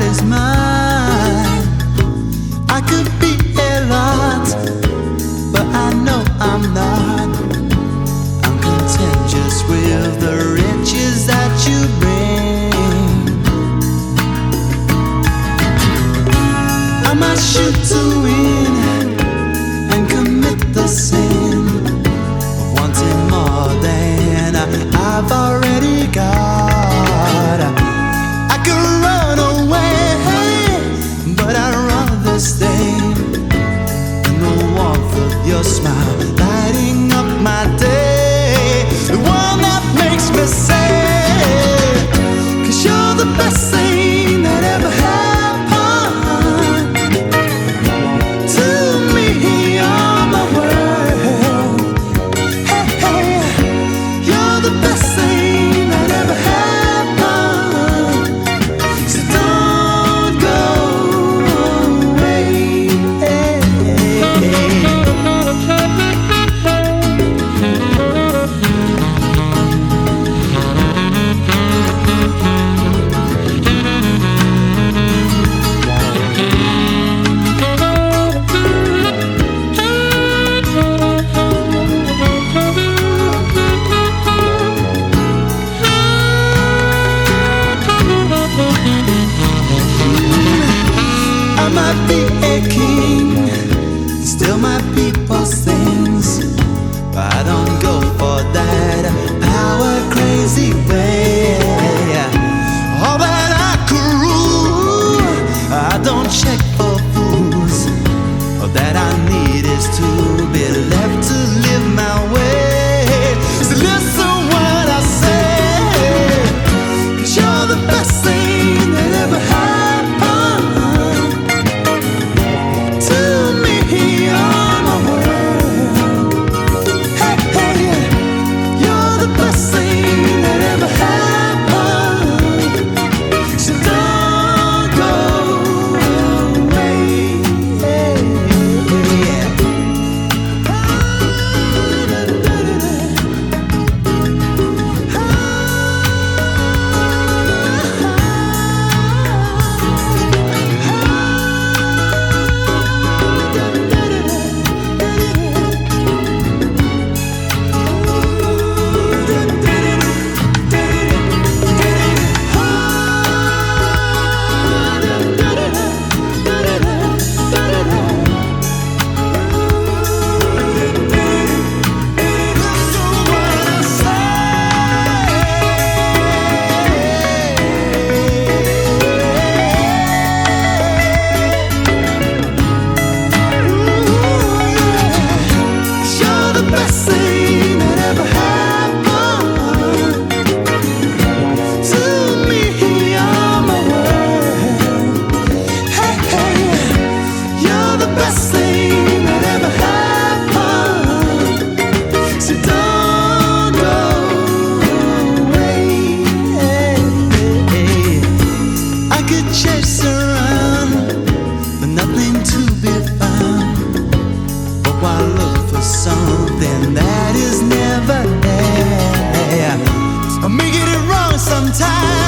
that is mine. I could be a lot, but I know I'm not. I'm contentious with the riches that you bring. I might shoot to win. sometimes.